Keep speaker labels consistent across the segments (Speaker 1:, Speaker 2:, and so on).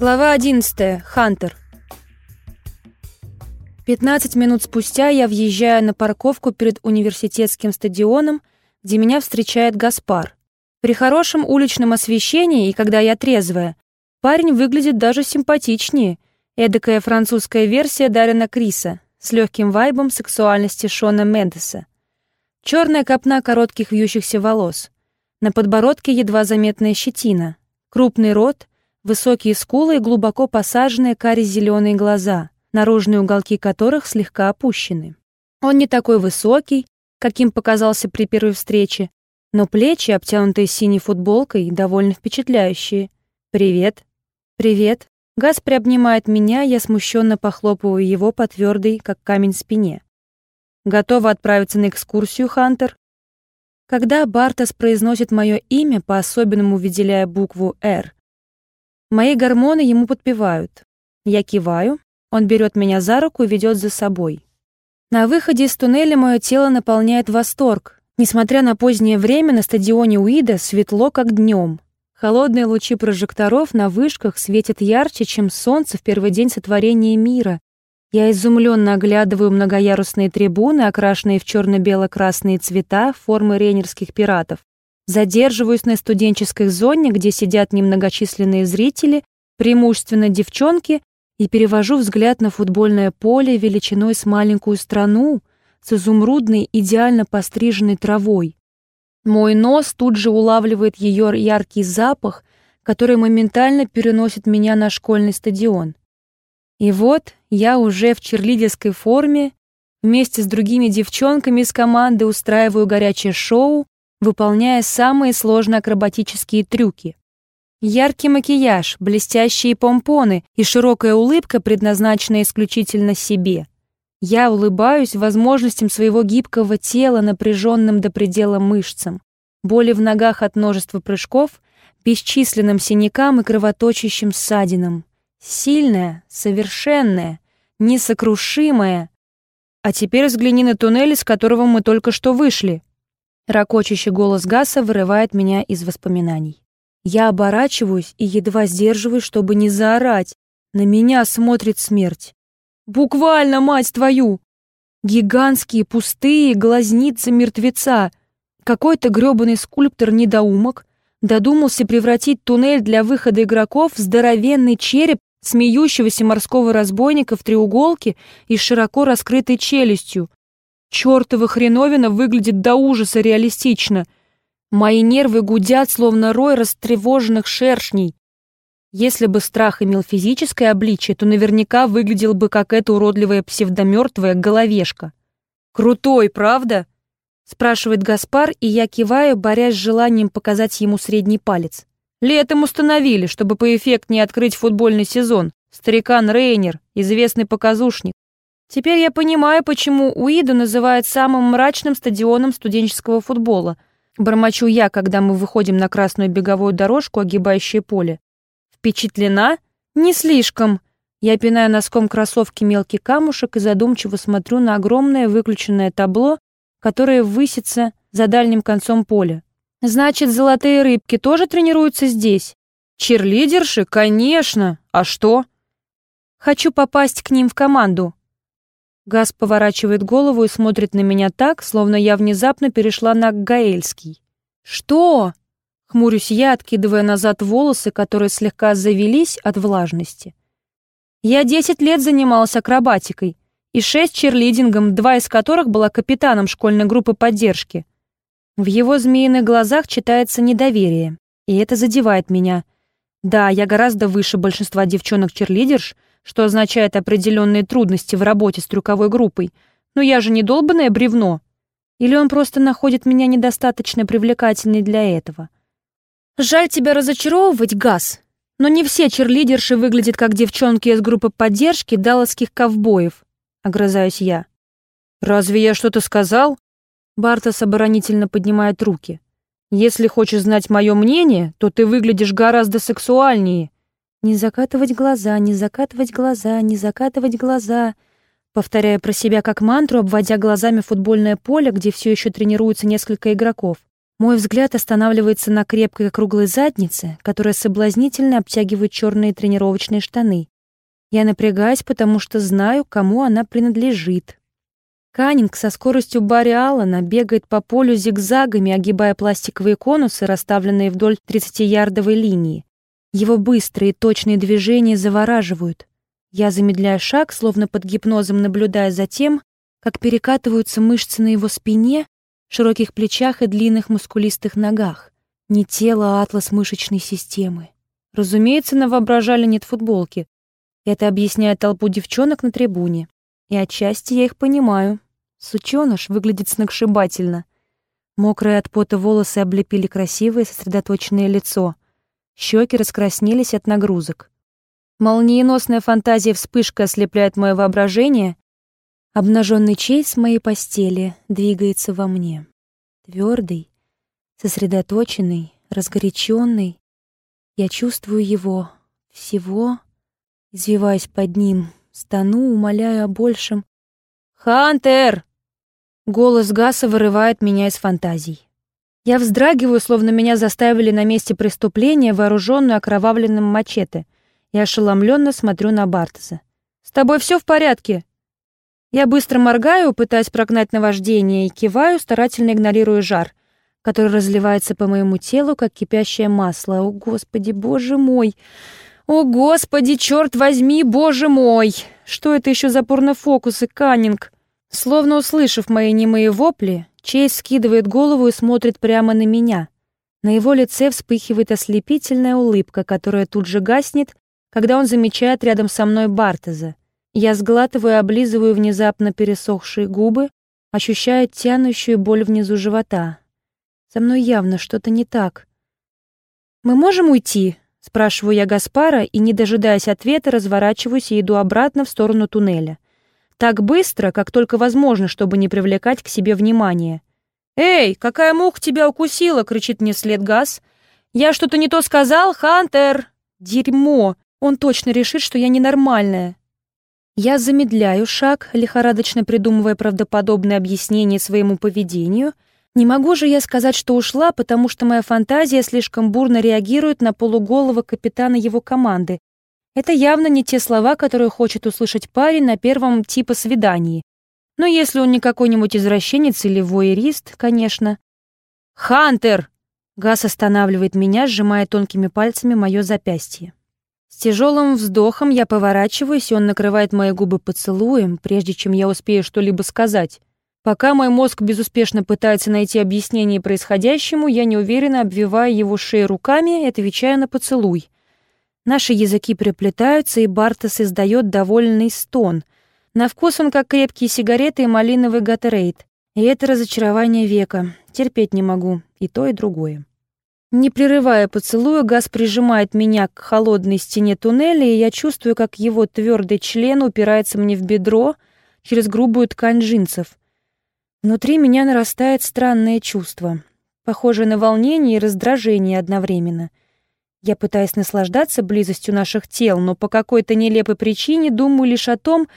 Speaker 1: Глава 11. Хантер. 15 минут спустя я въезжаю на парковку перед университетским стадионом, где меня встречает Гаспар. При хорошем уличном освещении и когда я трезвая, парень выглядит даже симпатичнее, эдакая французская версия Дарина Криса с легким вайбом сексуальности Шона Мендеса. Черная копна коротких вьющихся волос, на подбородке едва заметная щетина, крупный рот, высокие скулы и глубоко посаженные кари-зеленые глаза, наружные уголки которых слегка опущены. Он не такой высокий, каким показался при первой встрече, но плечи, обтянутые синей футболкой, довольно впечатляющие. «Привет». «Привет». Газ приобнимает меня, я смущенно похлопываю его по твердой, как камень, спине. «Готова отправиться на экскурсию, Хантер?» Когда Бартас произносит мое имя, по-особенному выделяя букву «Р», Мои гормоны ему подпевают. Я киваю, он берет меня за руку и ведет за собой. На выходе из туннеля мое тело наполняет восторг. Несмотря на позднее время, на стадионе Уида светло, как днем. Холодные лучи прожекторов на вышках светят ярче, чем солнце в первый день сотворения мира. Я изумленно оглядываю многоярусные трибуны, окрашенные в черно-бело-красные цвета формы рейнерских пиратов. Задерживаюсь на студенческой зоне, где сидят немногочисленные зрители, преимущественно девчонки, и перевожу взгляд на футбольное поле величиной с маленькую страну, с изумрудной, идеально постриженной травой. Мой нос тут же улавливает ее яркий запах, который моментально переносит меня на школьный стадион. И вот я уже в черлидерской форме, вместе с другими девчонками из команды устраиваю горячее шоу, выполняя самые сложные акробатические трюки. Яркий макияж, блестящие помпоны и широкая улыбка, предназначенная исключительно себе. Я улыбаюсь возможностям своего гибкого тела, напряженным до предела мышцам, боли в ногах от множества прыжков, бесчисленным синякам и кровоточащим ссадинам. Сильная, совершенная, несокрушимая. А теперь взгляни на туннель, из которого мы только что вышли. Рокочущий голос Гаса вырывает меня из воспоминаний. Я оборачиваюсь и едва сдерживаюсь, чтобы не заорать. На меня смотрит смерть. Буквально, мать твою! Гигантские пустые глазницы мертвеца. Какой-то грёбаный скульптор-недоумок додумался превратить туннель для выхода игроков в здоровенный череп смеющегося морского разбойника в треуголке и широко раскрытой челюстью. Чёртова хреновина выглядит до ужаса реалистично. Мои нервы гудят, словно рой растревоженных шершней. Если бы страх имел физическое обличие, то наверняка выглядел бы как эта уродливая псевдомертвая головешка. «Крутой, правда?» — спрашивает Гаспар, и я киваю, борясь с желанием показать ему средний палец. «Летом установили, чтобы поэффектнее открыть футбольный сезон. Старикан Рейнер, известный показушник. Теперь я понимаю, почему Уиду называют самым мрачным стадионом студенческого футбола. Бормочу я, когда мы выходим на красную беговую дорожку, огибающее поле. Впечатлена? Не слишком. Я пинаю носком кроссовки мелкий камушек и задумчиво смотрю на огромное выключенное табло, которое высится за дальним концом поля. Значит, золотые рыбки тоже тренируются здесь? Черлидерши? Конечно. А что? Хочу попасть к ним в команду. Газ поворачивает голову и смотрит на меня так, словно я внезапно перешла на гаэльский. «Что?» — хмурюсь я, откидывая назад волосы, которые слегка завелись от влажности. «Я десять лет занималась акробатикой и шесть черлидингом, два из которых была капитаном школьной группы поддержки. В его змеиных глазах читается недоверие, и это задевает меня. Да, я гораздо выше большинства девчонок-черлидерш — что означает определенные трудности в работе с трюковой группой. Но я же не долбанное бревно. Или он просто находит меня недостаточно привлекательной для этого? Жаль тебя разочаровывать, Газ, но не все черлидерши выглядят как девчонки из группы поддержки далласских ковбоев, огрызаюсь я. Разве я что-то сказал? Бартос оборонительно поднимает руки. Если хочешь знать мое мнение, то ты выглядишь гораздо сексуальнее не закатывать глаза, не закатывать глаза, не закатывать глаза. Повторяя про себя как мантру, обводя глазами футбольное поле, где все еще тренируются несколько игроков. Мой взгляд останавливается на крепкой круглой заднице, которая соблазнительно обтягивает черные тренировочные штаны. Я напрягаюсь, потому что знаю, кому она принадлежит. Каннинг со скоростью Барри Аллена бегает по полю зигзагами, огибая пластиковые конусы, расставленные вдоль 30-ярдовой линии. Его быстрые точные движения завораживают. Я замедляю шаг, словно под гипнозом наблюдая за тем, как перекатываются мышцы на его спине, широких плечах и длинных мускулистых ногах. Не тело, а атлас мышечной системы. Разумеется, на воображали нет футболки. Это объясняет толпу девчонок на трибуне. И отчасти я их понимаю. Сучёныш выглядит сногсшибательно. Мокрые от пота волосы облепили красивое сосредоточенное лицо. Щеки раскраснелись от нагрузок. Молниеносная фантазия вспышка ослепляет мое воображение. Обнаженный чейз в моей постели двигается во мне. Твердый, сосредоточенный, разгоряченный. Я чувствую его всего, извиваясь под ним, Стану, умоляю о большем. «Хантер!» Голос Гаса вырывает меня из фантазий. Я вздрагиваю, словно меня заставили на месте преступления, вооруженную окровавленным мачете. Я ошеломленно смотрю на Бартеса. «С тобой все в порядке?» Я быстро моргаю, пытаясь прогнать наваждение, и киваю, старательно игнорируя жар, который разливается по моему телу, как кипящее масло. О, Господи, Боже мой! «О, Господи, черт возьми, боже мой! Что это еще за порнофокусы, Каннинг?» Словно услышав мои немые вопли, Чейз скидывает голову и смотрит прямо на меня. На его лице вспыхивает ослепительная улыбка, которая тут же гаснет, когда он замечает рядом со мной Бартеза. Я сглатываю и облизываю внезапно пересохшие губы, ощущая тянущую боль внизу живота. Со мной явно что-то не так. «Мы можем уйти?» Спрашиваю я Гаспара и, не дожидаясь ответа, разворачиваюсь и иду обратно в сторону туннеля. Так быстро, как только возможно, чтобы не привлекать к себе внимания. «Эй, какая муха тебя укусила?» — кричит мне вслед Газ. «Я что-то не то сказал, Хантер?» «Дерьмо! Он точно решит, что я ненормальная». Я замедляю шаг, лихорадочно придумывая правдоподобное объяснение своему поведению — не могу же я сказать, что ушла, потому что моя фантазия слишком бурно реагирует на полуголого капитана его команды. Это явно не те слова, которые хочет услышать парень на первом типа свидании. Но если он не какой-нибудь извращенец или воерист, конечно. «Хантер!» Газ останавливает меня, сжимая тонкими пальцами мое запястье. С тяжелым вздохом я поворачиваюсь, и он накрывает мои губы поцелуем, прежде чем я успею что-либо сказать. Пока мой мозг безуспешно пытается найти объяснение происходящему, я неуверенно обвиваю его шею руками и отвечаю на поцелуй. Наши языки приплетаются, и Бартес издает довольный стон. На вкус он как крепкие сигареты и малиновый гаттерейд. И это разочарование века. Терпеть не могу. И то, и другое. Не прерывая поцелуя, Газ прижимает меня к холодной стене туннеля, и я чувствую, как его твердый член упирается мне в бедро через грубую ткань джинсов. Внутри меня нарастает странное чувство, похожее на волнение и раздражение одновременно. Я пытаюсь наслаждаться близостью наших тел, но по какой-то нелепой причине думаю лишь о том,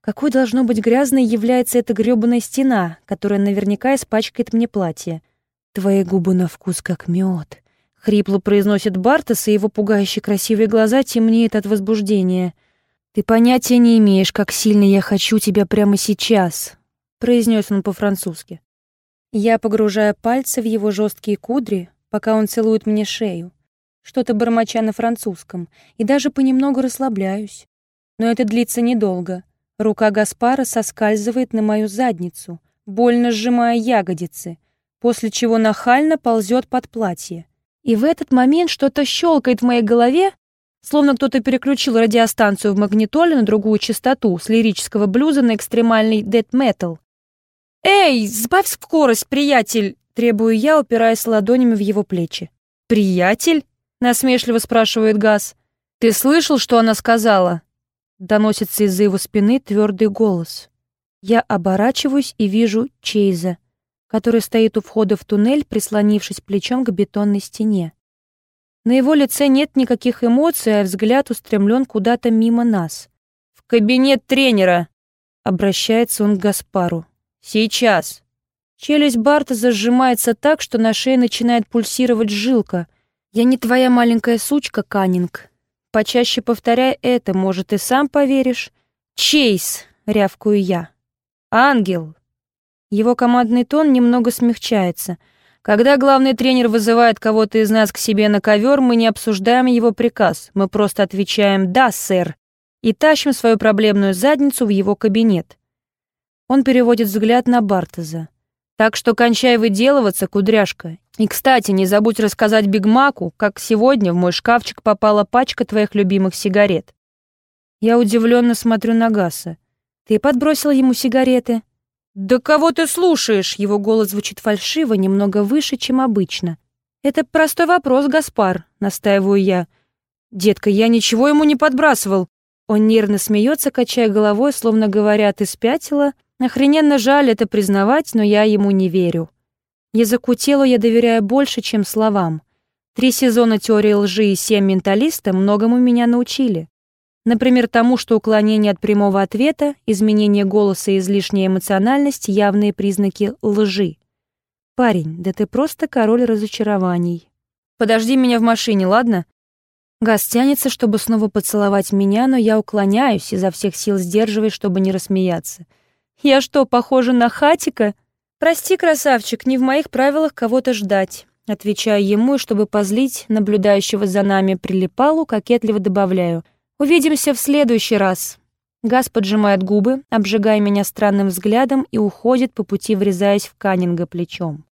Speaker 1: какой должно быть грязной является эта грёбаная стена, которая наверняка испачкает мне платье. «Твои губы на вкус как мед», — хрипло произносит Бартес, и его пугающие красивые глаза темнеют от возбуждения. «Ты понятия не имеешь, как сильно я хочу тебя прямо сейчас, произнес он по-французски. Я погружаю пальцы в его жесткие кудри, пока он целует мне шею, что-то бормоча на французском, и даже понемногу расслабляюсь. Но это длится недолго. Рука Гаспара соскальзывает на мою задницу, больно сжимая ягодицы, после чего нахально ползет под платье. И в этот момент что-то щелкает в моей голове, словно кто-то переключил радиостанцию в магнитоле на другую частоту с лирического блюза на экстремальный дэт-метал. «Эй, сбавь скорость, приятель!» — требую я, упираясь ладонями в его плечи. «Приятель?» — насмешливо спрашивает Газ. «Ты слышал, что она сказала?» Доносится из-за его спины твердый голос. Я оборачиваюсь и вижу Чейза, который стоит у входа в туннель, прислонившись плечом к бетонной стене. На его лице нет никаких эмоций, а взгляд устремлен куда-то мимо нас. «В кабинет тренера!» — обращается он к Гаспару. Сейчас. Челюсть Барта зажимается так, что на шее начинает пульсировать жилка. «Я не твоя маленькая сучка, Каннинг. Почаще повторяй это, может, и сам поверишь». «Чейз!» — рявкую я. «Ангел!» Его командный тон немного смягчается. Когда главный тренер вызывает кого-то из нас к себе на ковер, мы не обсуждаем его приказ, мы просто отвечаем «да, сэр» и тащим свою проблемную задницу в его кабинет. Он переводит взгляд на Бартеза. Так что кончай выделываться, кудряшка. И, кстати, не забудь рассказать Бигмаку, как сегодня в мой шкафчик попала пачка твоих любимых сигарет. Я удивленно смотрю на Гаса. Ты подбросил ему сигареты? Да кого ты слушаешь? Его голос звучит фальшиво, немного выше, чем обычно. Это простой вопрос, Гаспар, настаиваю я. Детка, я ничего ему не подбрасывал. Он нервно смеется, качая головой, словно говоря, ты спятила. Охрененно жаль это признавать, но я ему не верю. Языку телу я доверяю больше, чем словам. Три сезона теории лжи и семь менталиста многому меня научили. Например, тому, что уклонение от прямого ответа, изменение голоса и излишняя эмоциональность — явные признаки лжи. «Парень, да ты просто король разочарований. Подожди меня в машине, ладно?» Газ тянется, чтобы снова поцеловать меня, но я уклоняюсь, изо всех сил сдерживаясь, чтобы не рассмеяться. Я что, похожа на хатика? Прости, красавчик, не в моих правилах кого-то ждать. Отвечаю ему, и чтобы позлить наблюдающего за нами прилипалу, кокетливо добавляю. Увидимся в следующий раз. Газ поджимает губы, обжигая меня странным взглядом и уходит по пути, врезаясь в Каннинга плечом.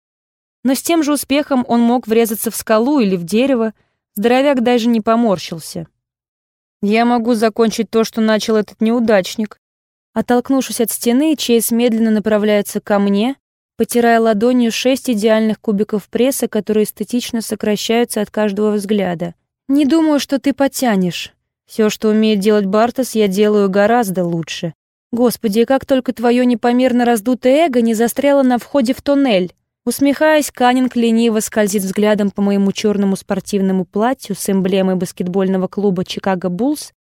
Speaker 1: Но с тем же успехом он мог врезаться в скалу или в дерево, здоровяк даже не поморщился. Я могу закончить то, что начал этот неудачник. Оттолкнувшись от стены, Чейз медленно направляется ко мне, потирая ладонью шесть идеальных кубиков пресса, которые эстетично сокращаются от каждого взгляда. «Не думаю, что ты потянешь. Все, что умеет делать Бартас, я делаю гораздо лучше. Господи, как только твое непомерно раздутое эго не застряло на входе в туннель!» Усмехаясь, Каннинг лениво скользит взглядом по моему черному спортивному платью с эмблемой баскетбольного клуба «Чикаго Буллс»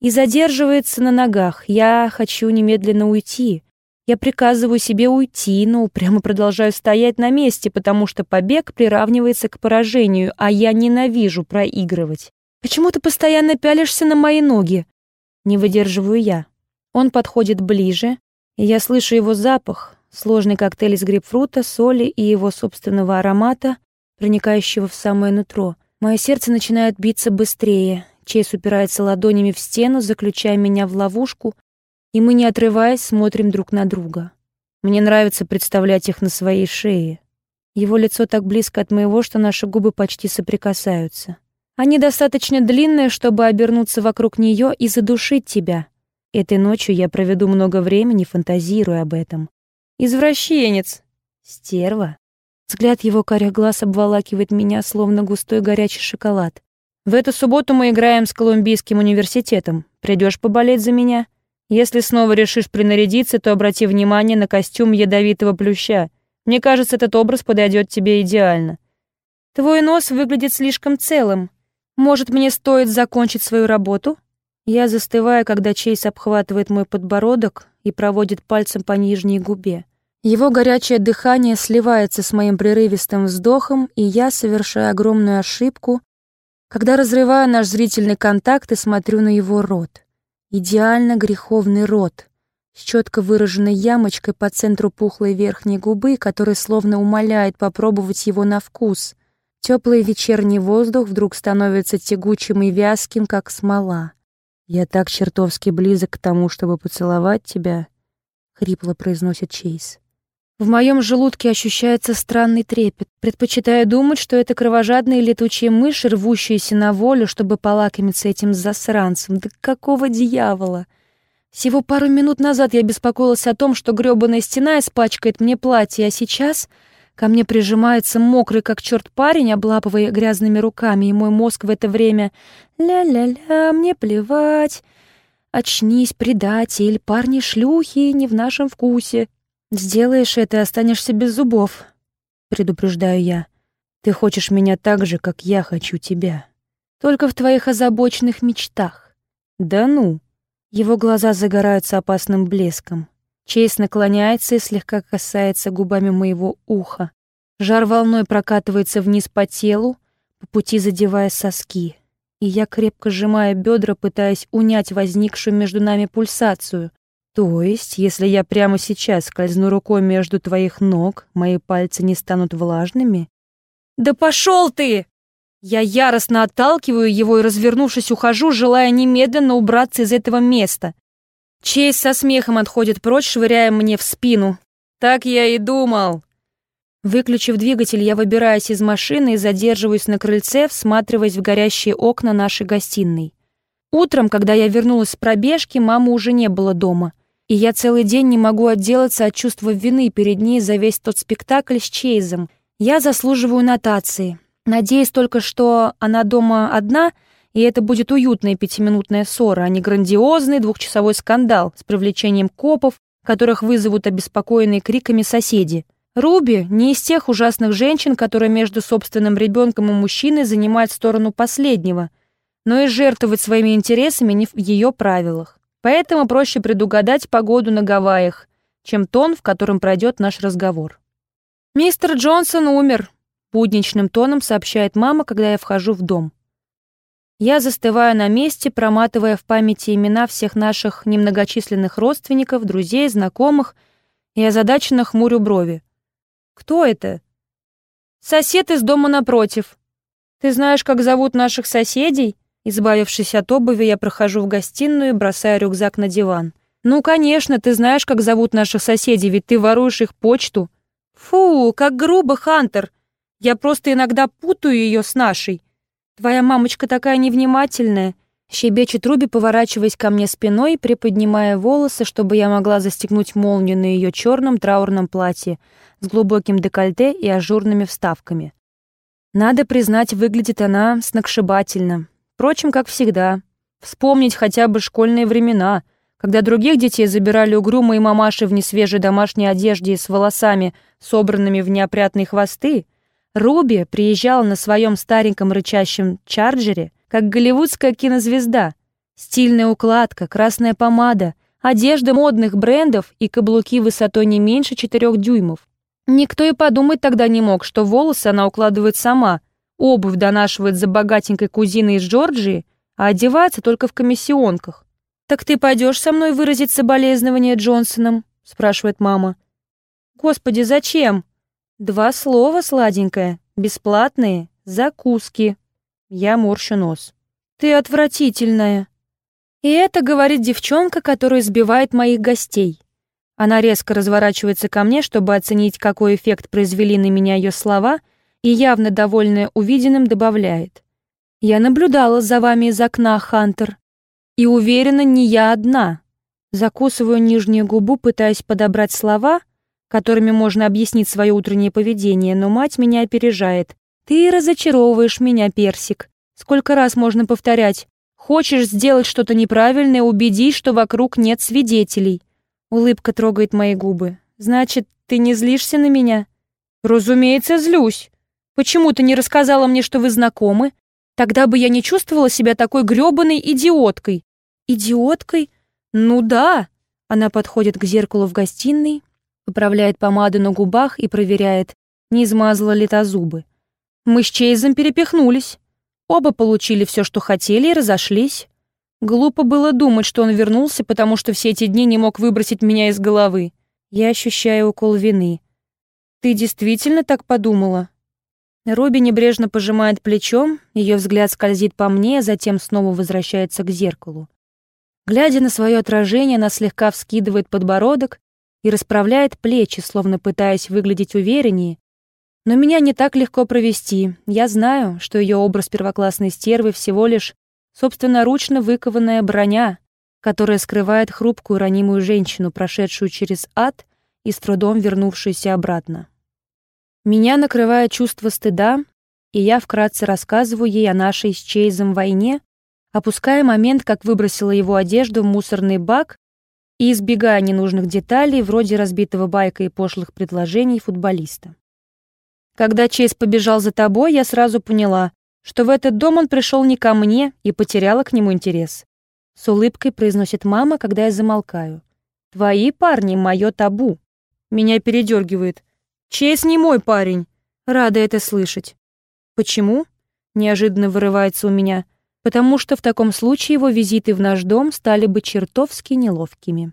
Speaker 1: и задерживается на ногах. Я хочу немедленно уйти. Я приказываю себе уйти, но прямо продолжаю стоять на месте, потому что побег приравнивается к поражению, а я ненавижу проигрывать. Почему ты постоянно пялишься на мои ноги? Не выдерживаю я. Он подходит ближе, и я слышу его запах, сложный коктейль из грейпфрута, соли и его собственного аромата, проникающего в самое нутро. Мое сердце начинает биться быстрее. Чейз упирается ладонями в стену, заключая меня в ловушку, и мы, не отрываясь, смотрим друг на друга. Мне нравится представлять их на своей шее. Его лицо так близко от моего, что наши губы почти соприкасаются. Они достаточно длинные, чтобы обернуться вокруг нее и задушить тебя. Этой ночью я проведу много времени, фантазируя об этом. Извращенец. Стерва. Взгляд его карих глаз обволакивает меня, словно густой горячий шоколад. В эту субботу мы играем с Колумбийским университетом. Придешь поболеть за меня? Если снова решишь принарядиться, то обрати внимание на костюм ядовитого плюща. Мне кажется, этот образ подойдет тебе идеально. Твой нос выглядит слишком целым. Может, мне стоит закончить свою работу? Я застываю, когда Чейз обхватывает мой подбородок и проводит пальцем по нижней губе. Его горячее дыхание сливается с моим прерывистым вздохом, и я совершаю огромную ошибку, когда разрываю наш зрительный контакт и смотрю на его рот. Идеально греховный рот, с четко выраженной ямочкой по центру пухлой верхней губы, который словно умоляет попробовать его на вкус. Теплый вечерний воздух вдруг становится тягучим и вязким, как смола. «Я так чертовски близок к тому, чтобы поцеловать тебя», — хрипло произносит Чейз. В моем желудке ощущается странный трепет. Предпочитаю думать, что это кровожадные летучие мыши, рвущиеся на волю, чтобы полакомиться этим засранцем. Да какого дьявола? Всего пару минут назад я беспокоилась о том, что грёбаная стена испачкает мне платье, а сейчас ко мне прижимается мокрый как черт парень, облапывая грязными руками, и мой мозг в это время «ля-ля-ля, мне плевать». «Очнись, предатель, парни-шлюхи не в нашем вкусе». «Сделаешь это и останешься без зубов», — предупреждаю я. «Ты хочешь меня так же, как я хочу тебя. Только в твоих озабоченных мечтах». «Да ну!» Его глаза загораются опасным блеском. Чейз наклоняется и слегка касается губами моего уха. Жар волной прокатывается вниз по телу, по пути задевая соски. И я крепко сжимаю бедра, пытаясь унять возникшую между нами пульсацию. То есть, если я прямо сейчас скользну рукой между твоих ног, мои пальцы не станут влажными? Да пошел ты! Я яростно отталкиваю его и, развернувшись, ухожу, желая немедленно убраться из этого места. Чейз со смехом отходит прочь, швыряя мне в спину. Так я и думал. Выключив двигатель, я выбираюсь из машины и задерживаюсь на крыльце, всматриваясь в горящие окна нашей гостиной. Утром, когда я вернулась с пробежки, мамы уже не было дома, и я целый день не могу отделаться от чувства вины перед ней за весь тот спектакль с Чейзом. Я заслуживаю нотации. Надеюсь только, что она дома одна, и это будет уютная пятиминутная ссора, а не грандиозный двухчасовой скандал с привлечением копов, которых вызовут обеспокоенные криками соседи. Руби не из тех ужасных женщин, которые между собственным ребенком и мужчиной занимают сторону последнего, но и жертвовать своими интересами не в ее правилах. Поэтому проще предугадать погоду на Гавайях, чем тон, в котором пройдет наш разговор. «Мистер Джонсон умер», Будничным тоном сообщает мама, когда я вхожу в дом. Я застываю на месте, проматывая в памяти имена всех наших немногочисленных родственников, друзей, знакомых, и озадаченно хмурю брови. «Кто это?» «Сосед из дома напротив. Ты знаешь, как зовут наших соседей?» Избавившись от обуви, я прохожу в гостиную и бросаю рюкзак на диван. «Ну, конечно, ты знаешь, как зовут наших соседей, ведь ты воруешь их почту». «Фу, как грубо, Хантер!» Я просто иногда путаю ее с нашей. Твоя мамочка такая невнимательная. Щебечет Руби, поворачиваясь ко мне спиной, приподнимая волосы, чтобы я могла застегнуть молнию на ее черном траурном платье с глубоким декольте и ажурными вставками. Надо признать, выглядит она сногсшибательно. Впрочем, как всегда. Вспомнить хотя бы школьные времена, когда других детей забирали угрюмые мамаши в несвежей домашней одежде с волосами, собранными в неопрятные хвосты, Руби приезжала на своем стареньком рычащем чарджере, как голливудская кинозвезда. Стильная укладка, красная помада, одежда модных брендов и каблуки высотой не меньше четырех дюймов. Никто и подумать тогда не мог, что волосы она укладывает сама, обувь донашивает за богатенькой кузиной из Джорджии, а одевается только в комиссионках. «Так ты пойдешь со мной выразить соболезнование Джонсоном?» — спрашивает мама. «Господи, зачем?» Два слова, сладенькая, бесплатные, закуски. Я морщу нос. Ты отвратительная. И это говорит девчонка, которая сбивает моих гостей. Она резко разворачивается ко мне, чтобы оценить, какой эффект произвели на меня ее слова, и явно довольная увиденным добавляет. «Я наблюдала за вами из окна, Хантер, и уверена, не я одна». Закусываю нижнюю губу, пытаясь подобрать слова, которыми можно объяснить свое утреннее поведение, но мать меня опережает. «Ты разочаровываешь меня, Персик. Сколько раз можно повторять? Хочешь сделать что-то неправильное, убедись, что вокруг нет свидетелей». Улыбка трогает мои губы. «Значит, ты не злишься на меня?» «Разумеется, злюсь. Почему ты не рассказала мне, что вы знакомы? Тогда бы я не чувствовала себя такой грёбаной идиоткой». «Идиоткой? Ну да». Она подходит к зеркалу в гостиной, поправляет помаду на губах и проверяет, не измазала ли та зубы. Мы с Чейзом перепихнулись. Оба получили все, что хотели, и разошлись. Глупо было думать, что он вернулся, потому что все эти дни не мог выбросить меня из головы. Я ощущаю укол вины. «Ты действительно так подумала?» Руби небрежно пожимает плечом, ее взгляд скользит по мне, а затем снова возвращается к зеркалу. Глядя на свое отражение, она слегка вскидывает подбородок и расправляет плечи, словно пытаясь выглядеть увереннее. Но меня не так легко провести. Я знаю, что ее образ первоклассной стервы всего лишь собственноручно выкованная броня, которая скрывает хрупкую ранимую женщину, прошедшую через ад и с трудом вернувшуюся обратно. Меня накрывает чувство стыда, и я вкратце рассказываю ей о нашей с Чейзом войне, опуская момент, как выбросила его одежду в мусорный бак и избегая ненужных деталей, вроде разбитого байка и пошлых предложений футболиста. Когда Чейз побежал за тобой, я сразу поняла, что в этот дом он пришел не ко мне и потеряла к нему интерес. С улыбкой произносит мама, когда я замолкаю. Твои парни — мое табу. Меня передергивает. Чейз не мой парень. Рада это слышать. Почему? Неожиданно вырывается у меня. Потому что в таком случае его визиты в наш дом стали бы чертовски неловкими.